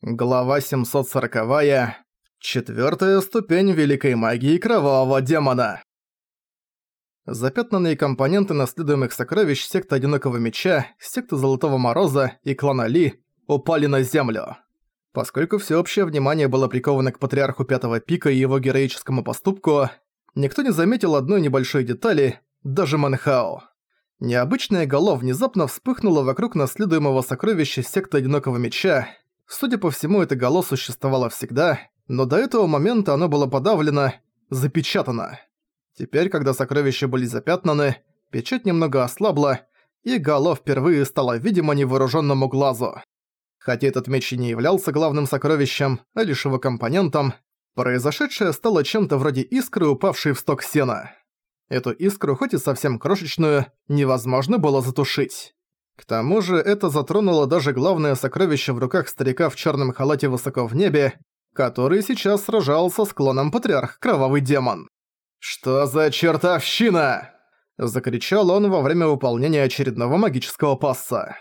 Глава 740. Четвёртая ступень великой магии кровавого демона. Запятнанные компоненты наследуемых сокровищ секты Одинокого Меча, секты Золотого Мороза и клана Ли упали на землю. Поскольку всеобщее внимание было приковано к Патриарху Пятого Пика и его героическому поступку, никто не заметил одной небольшой детали, даже Манхао. Необычное голо внезапно вспыхнуло вокруг наследуемого сокровища секты Одинокого Меча, Судя по всему, это гало существовало всегда, но до этого момента оно было подавлено, запечатано. Теперь, когда сокровища были запятнаны, печать немного ослабла, и гало впервые стало видимо невооруженному глазу. Хотя этот меч и не являлся главным сокровищем, а лишь его компонентом, произошедшее стало чем-то вроде искры, упавшей в сток сена. Эту искру, хоть и совсем крошечную, невозможно было затушить. К тому же это затронуло даже главное сокровище в руках старика в черном халате высоко в небе, который сейчас сражался с клоном Патриарх Кровавый Демон. «Что за чертовщина?» – закричал он во время выполнения очередного магического пасса.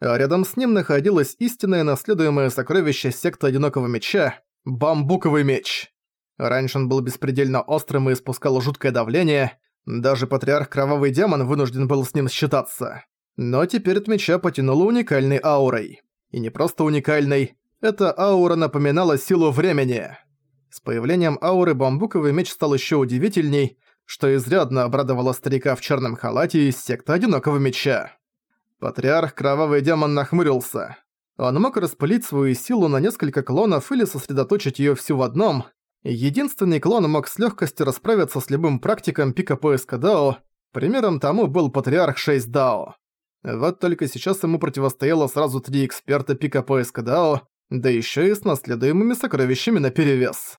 А рядом с ним находилось истинное наследуемое сокровище секты Одинокого Меча – Бамбуковый Меч. Раньше он был беспредельно острым и испускал жуткое давление, даже Патриарх Кровавый Демон вынужден был с ним считаться. Но теперь от меча потянуло уникальной аурой. И не просто уникальной, эта аура напоминала силу времени. С появлением ауры бамбуковый меч стал еще удивительней, что изрядно обрадовало старика в черном халате из секты Одинокого Меча. Патриарх Кровавый Демон нахмурился. Он мог распылить свою силу на несколько клонов или сосредоточить ее всю в одном. Единственный клон мог с легкостью расправиться с любым практиком пика поиска Дао, примером тому был Патриарх 6 Дао. Вот только сейчас ему противостояло сразу три эксперта пика поиска Дао, да еще и с наследуемыми сокровищами наперевес.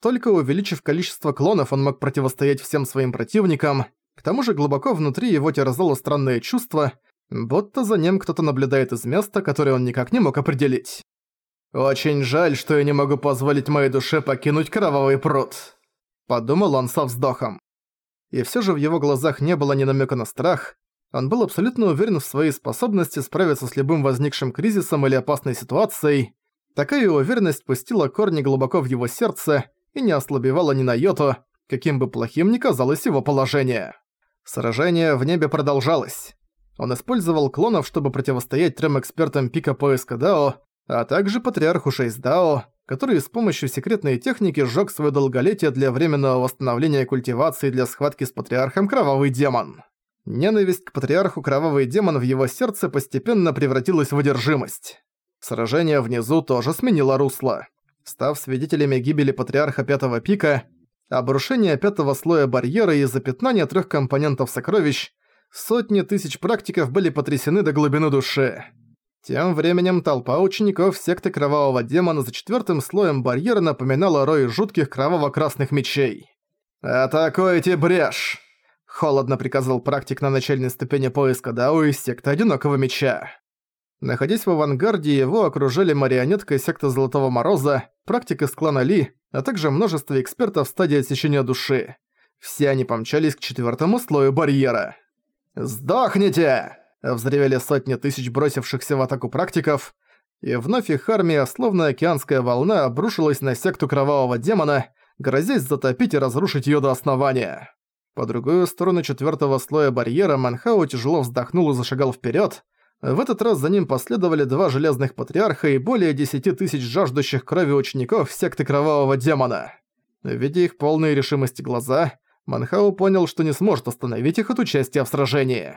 Только увеличив количество клонов, он мог противостоять всем своим противникам, к тому же глубоко внутри его терзало странное чувство, будто за ним кто-то наблюдает из места, которое он никак не мог определить. «Очень жаль, что я не могу позволить моей душе покинуть кровавый пруд», — подумал он со вздохом. И все же в его глазах не было ни намека на страх, он был абсолютно уверен в своей способности справиться с любым возникшим кризисом или опасной ситуацией. Такая уверенность пустила корни глубоко в его сердце и не ослабевала ни на йоту, каким бы плохим ни казалось его положение. Сражение в небе продолжалось. Он использовал клонов, чтобы противостоять трем экспертам пика поиска Дао, а также патриарху 6 Дао, который с помощью секретной техники сжёг своё долголетие для временного восстановления культивации для схватки с патриархом Кровавый Демон. Ненависть к патриарху Кровавый Демон в его сердце постепенно превратилась в одержимость. Сражение внизу тоже сменило русло. Став свидетелями гибели патриарха Пятого Пика, обрушения пятого слоя барьера и запятнания трех компонентов сокровищ, сотни тысяч практиков были потрясены до глубины души. Тем временем толпа учеников секты Кровавого Демона за четвертым слоем барьера напоминала рой жутких кроваво-красных мечей. «Атакуйте брешь!» Холодно приказал практик на начальной ступени поиска Дао из секты Одинокого Меча. Находясь в авангарде, его окружили марионетка секты Золотого Мороза, практик из клана Ли, а также множество экспертов в стадии отсечения души. Все они помчались к четвертому слою барьера. «Сдохните!» – взревели сотни тысяч бросившихся в атаку практиков, и вновь их армия, словно океанская волна, обрушилась на секту Кровавого Демона, грозясь затопить и разрушить её до основания. По другую сторону четвертого слоя барьера Манхау тяжело вздохнул и зашагал вперед. В этот раз за ним последовали два железных патриарха и более десяти тысяч жаждущих крови учеников секты Кровавого Демона. Видя их полные решимости глаза, Манхау понял, что не сможет остановить их от участия в сражении.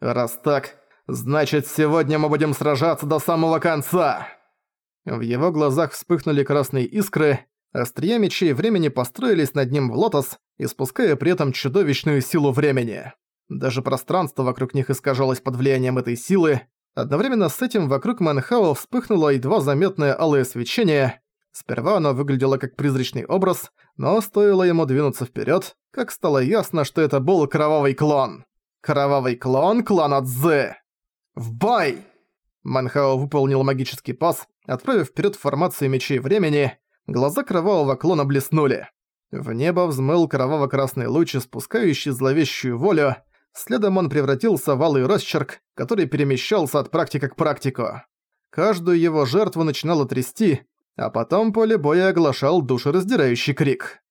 «Раз так, значит, сегодня мы будем сражаться до самого конца!» В его глазах вспыхнули красные искры, Острия мечей времени построились над ним в лотос, испуская при этом чудовищную силу времени. Даже пространство вокруг них искажалось под влиянием этой силы. Одновременно с этим вокруг Манхао вспыхнуло едва заметное алое свечение. Сперва оно выглядело как призрачный образ, но стоило ему двинуться вперед, как стало ясно, что это был кровавый клон. Кровавый клон клана Цзэ. В бой! Манхао выполнил магический пас, отправив вперед формацию мечей времени, Глаза кровавого клона блеснули. В небо взмыл кроваво-красный луч, спускающий зловещую волю. Следом он превратился в алый росчерк, который перемещался от практика к практику. Каждую его жертву начинало трясти, а потом поле боя оглашал душераздирающий крик.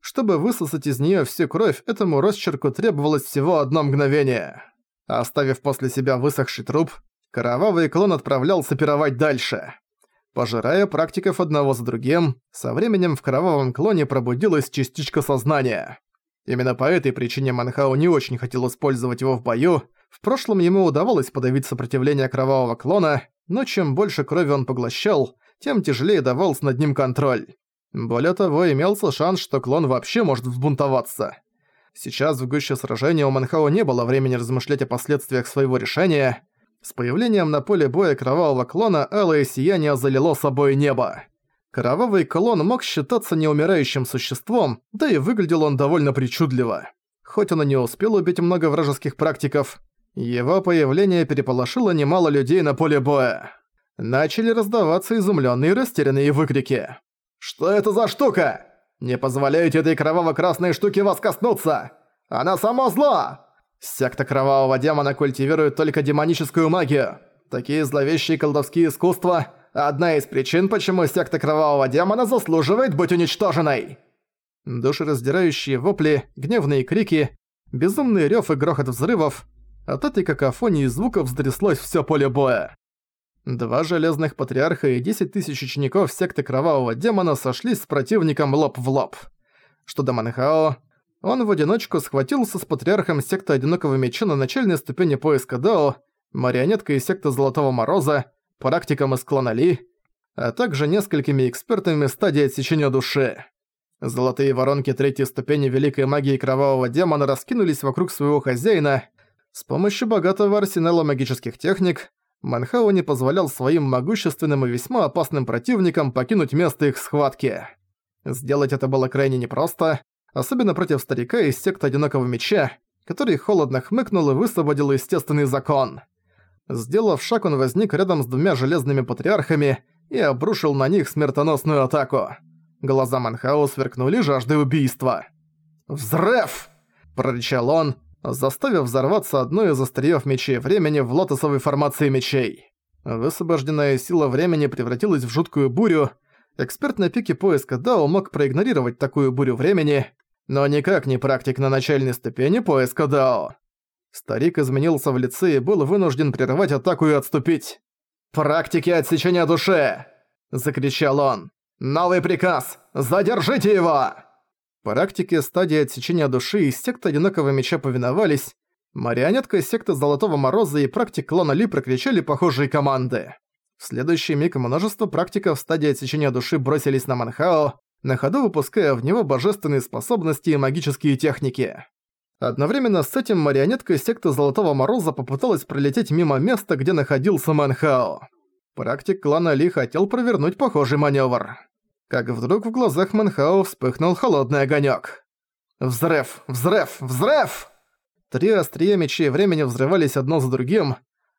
Чтобы высосать из неё всю кровь, этому росчерку требовалось всего одно мгновение. Оставив после себя высохший труп, кровавый клон отправлялся пировать дальше. Пожирая практиков одного за другим, со временем в кровавом клоне пробудилась частичка сознания. Именно по этой причине Манхау не очень хотел использовать его в бою. В прошлом ему удавалось подавить сопротивление кровавого клона, но чем больше крови он поглощал, тем тяжелее давался над ним контроль. Более того, имелся шанс, что клон вообще может взбунтоваться. Сейчас в гуще сражения у Манхао не было времени размышлять о последствиях своего решения. С появлением на поле боя кровавого клона алое сияние залило собой небо. Кровавый клон мог считаться неумирающим существом, да и выглядел он довольно причудливо. Хоть он и не успел убить много вражеских практиков, его появление переполошило немало людей на поле боя. Начали раздаваться изумлённые и растерянные выкрики. «Что это за штука? Не позволяйте этой кроваво-красной штуке вас коснуться! Она само зло!» Секта Кровавого Демона культивирует только демоническую магию. Такие зловещие колдовские искусства – одна из причин, почему секта Кровавого Демона заслуживает быть уничтоженной. Душераздирающие вопли, гневные крики, безумный рёв и грохот взрывов. От этой какофонии звуков вздряслось всё поле боя. Два железных патриарха и 10 тысяч учеников секты Кровавого Демона сошлись с противником лоб в лоб. Что до Манхао, он в одиночку схватился с патриархом секты Одинокого Меча на начальной ступени поиска Дао, марионеткой из секты Золотого Мороза, практиком из клана Ли, а также несколькими экспертами стадии отсечения души. Золотые воронки третьей ступени Великой Магии Кровавого Демона раскинулись вокруг своего хозяина. С помощью богатого арсенала магических техник Манхау не позволял своим могущественным и весьма опасным противникам покинуть место их схватки. Сделать это было крайне непросто, особенно против старика из секты Одинокого Меча, который холодно хмыкнул и высвободил естественный закон. Сделав шаг, он возник рядом с двумя железными патриархами и обрушил на них смертоносную атаку. Глаза Манхау сверкнули жаждой убийства. «Взрыв!» – прорычал он, заставив взорваться одно из остриёв мечей времени в лотосовой формации мечей. Высвобожденная сила времени превратилась в жуткую бурю. Эксперт на пике поиска Дао мог проигнорировать такую бурю времени, но никак не практик на начальной ступени поиска Дао. Старик изменился в лице и был вынужден прервать атаку и отступить. «Практики отсечения души!» – закричал он. «Новый приказ! Задержите его!» Практики стадии отсечения души и секта Одинокого Меча повиновались, марионетка секты Золотого Мороза и практик клона Ли прокричали похожие команды. В следующий миг множество практиков стадии отсечения души бросились на Манхао, на ходу выпуская в него божественные способности и магические техники. Одновременно с этим марионетка секты Золотого Мороза попыталась пролететь мимо места, где находился Манхао. Практик клана Ли хотел провернуть похожий маневр как вдруг в глазах Манхао вспыхнул холодный огонек. «Взрыв! Взрыв! Взрыв!» Три острия мечей времени взрывались одно за другим.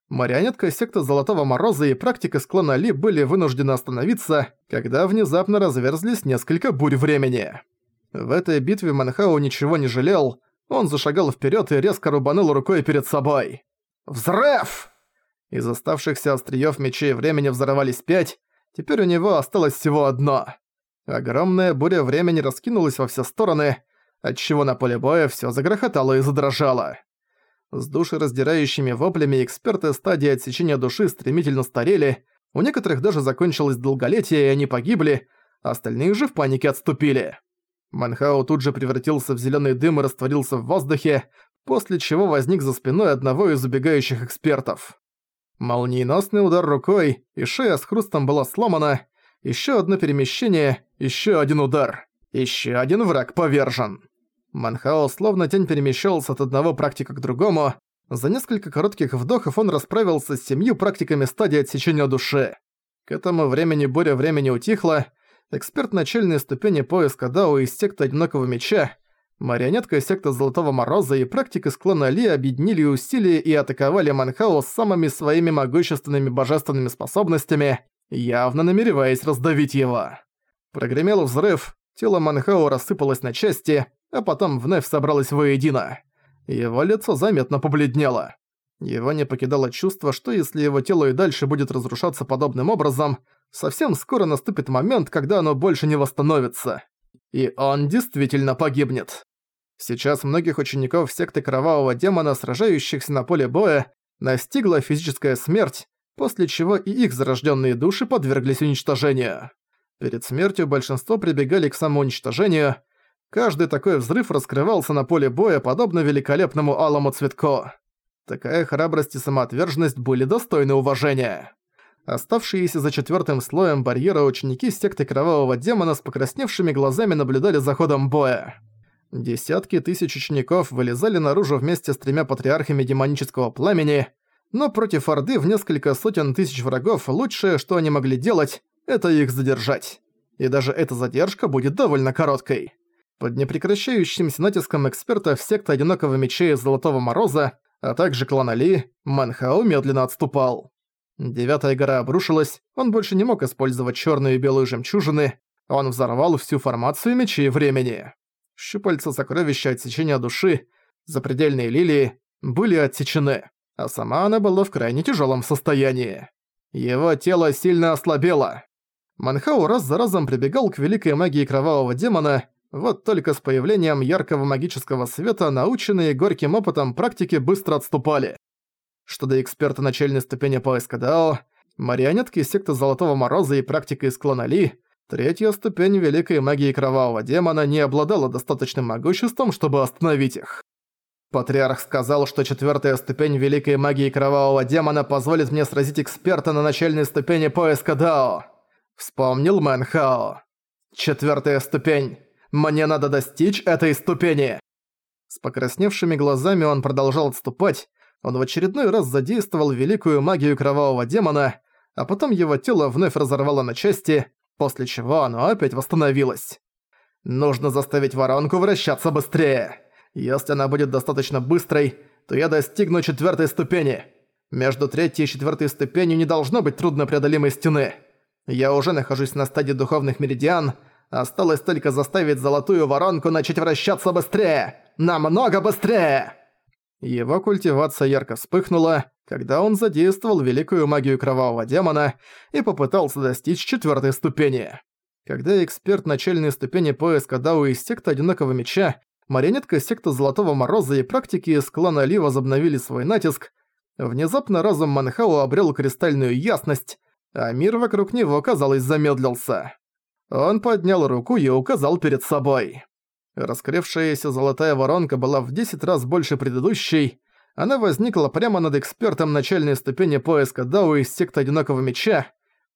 Марионетка секты Золотого Мороза и практика склона Ли были вынуждены остановиться, когда внезапно разверзлись несколько бурь времени. В этой битве Манхао ничего не жалел, он зашагал вперед и резко рубанул рукой перед собой. «Взрыв!» Из оставшихся остриёв мечей времени взорвались пять, Теперь у него осталось всего одно. Огромная буря времени раскинулась во все стороны, отчего на поле боя всё загрохотало и задрожало. С душераздирающими воплями эксперты стадии отсечения души стремительно старели, у некоторых даже закончилось долголетие и они погибли, остальные же в панике отступили. Манхао тут же превратился в зелёный дым и растворился в воздухе, после чего возник за спиной одного из убегающих экспертов. Молниеносный удар рукой, и шея с хрустом была сломана. Еще одно перемещение, еще один удар. Еще один враг повержен. Манхао словно тень перемещался от одного практика к другому. За несколько коротких вдохов он расправился с семью практиками стадии отсечения души. К этому времени буря времени утихла. Эксперт начальной ступени поиска Дао из секты Одинокого Меча Марионетка секты Золотого Мороза и практик из Ли объединили усилия и атаковали Манхао самыми своими могущественными божественными способностями, явно намереваясь раздавить его. Прогремел взрыв, тело Манхао рассыпалось на части, а потом вновь собралось воедино. Его лицо заметно побледнело. Его не покидало чувство, что если его тело и дальше будет разрушаться подобным образом, совсем скоро наступит момент, когда оно больше не восстановится. И он действительно погибнет. Сейчас многих учеников секты Кровавого Демона, сражающихся на поле боя, настигла физическая смерть, после чего и их зарожденные души подверглись уничтожению. Перед смертью большинство прибегали к самоуничтожению. Каждый такой взрыв раскрывался на поле боя, подобно великолепному алому цветку. Такая храбрость и самоотверженность были достойны уважения. Оставшиеся за четвертым слоем барьера ученики секты Кровавого Демона с покрасневшими глазами наблюдали за ходом боя. Десятки тысяч учеников вылезали наружу вместе с тремя патриархами демонического пламени, но против Орды в несколько сотен тысяч врагов лучшее, что они могли делать, это их задержать. И даже эта задержка будет довольно короткой. Под непрекращающимся натиском экспертов секты Одинокого Меча и Золотого Мороза, а также клана Ли, Манхао медленно отступал. Девятая гора обрушилась, он больше не мог использовать черную и белую жемчужины, он взорвал всю формацию мечей времени. Щупальца сокровища отсечения души, запредельные лилии, были отсечены, а сама она была в крайне тяжелом состоянии. Его тело сильно ослабело. Манхау раз за разом прибегал к великой магии кровавого демона, вот только с появлением яркого магического света наученные горьким опытом практики быстро отступали. Что до эксперта начальной ступени поиска Дао, марионетки секты Золотого Мороза и практика из клана Ли, третья ступень великой магии кровавого демона не обладала достаточным могуществом, чтобы остановить их. Патриарх сказал, что четвертая ступень великой магии кровавого демона позволит мне сразить эксперта на начальной ступени поиска Дао. Вспомнил Мэн Хао. Четвертая ступень. Мне надо достичь этой ступени. С покрасневшими глазами он продолжал отступать. Он в очередной раз задействовал великую магию кровавого демона, а потом его тело вновь разорвало на части, после чего оно опять восстановилось. Нужно заставить воронку вращаться быстрее. Если она будет достаточно быстрой, то я достигну четвертой ступени. Между третьей и четвертой ступенью не должно быть труднопреодолимой стены. Я уже нахожусь на стадии духовных меридиан, осталось только заставить золотую воронку начать вращаться быстрее! Намного быстрее!» Его культивация ярко вспыхнула, когда он задействовал великую магию кровавого демона и попытался достичь четвертой ступени. Когда эксперт начальной ступени поиска Дау из секты Одинокого Меча, марионетка секты Золотого Мороза и практики из клана Ли возобновили свой натиск, внезапно разум Манхау обрел кристальную ясность, а мир вокруг него, казалось, замедлился. Он поднял руку и указал перед собой. Раскрывшаяся золотая воронка была в 10 раз больше предыдущей. Она возникла прямо над экспертом начальной ступени поиска Дау из секты Одинокого Меча,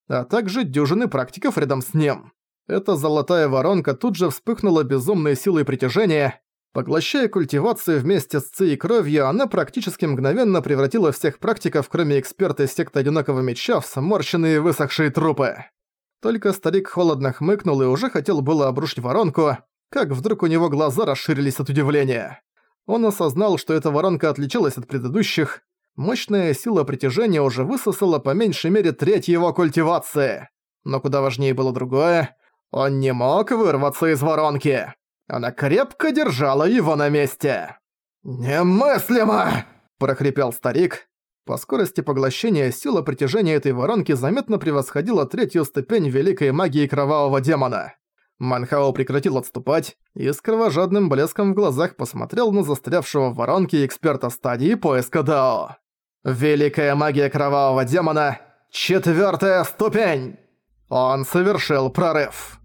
а также дюжины практиков рядом с ним. Эта золотая воронка тут же вспыхнула безумной силой притяжения, Поглощая культивацию вместе с ци и кровью, она практически мгновенно превратила всех практиков, кроме эксперта из секты Одинокого Меча, в сморщенные высохшие трупы. Только старик холодно хмыкнул и уже хотел было обрушить воронку, как вдруг у него глаза расширились от удивления. Он осознал, что эта воронка отличалась от предыдущих. Мощная сила притяжения уже высосала по меньшей мере треть его культивации. Но куда важнее было другое. Он не мог вырваться из воронки. Она крепко держала его на месте. «Немыслимо!» – прохрипел старик. По скорости поглощения сила притяжения этой воронки заметно превосходила третью ступень великой магии кровавого демона. Манхао прекратил отступать и с кровожадным блеском в глазах посмотрел на застрявшего в воронке эксперта стадии поиска Дао. «Великая магия кровавого демона! Четвертая ступень!» Он совершил прорыв.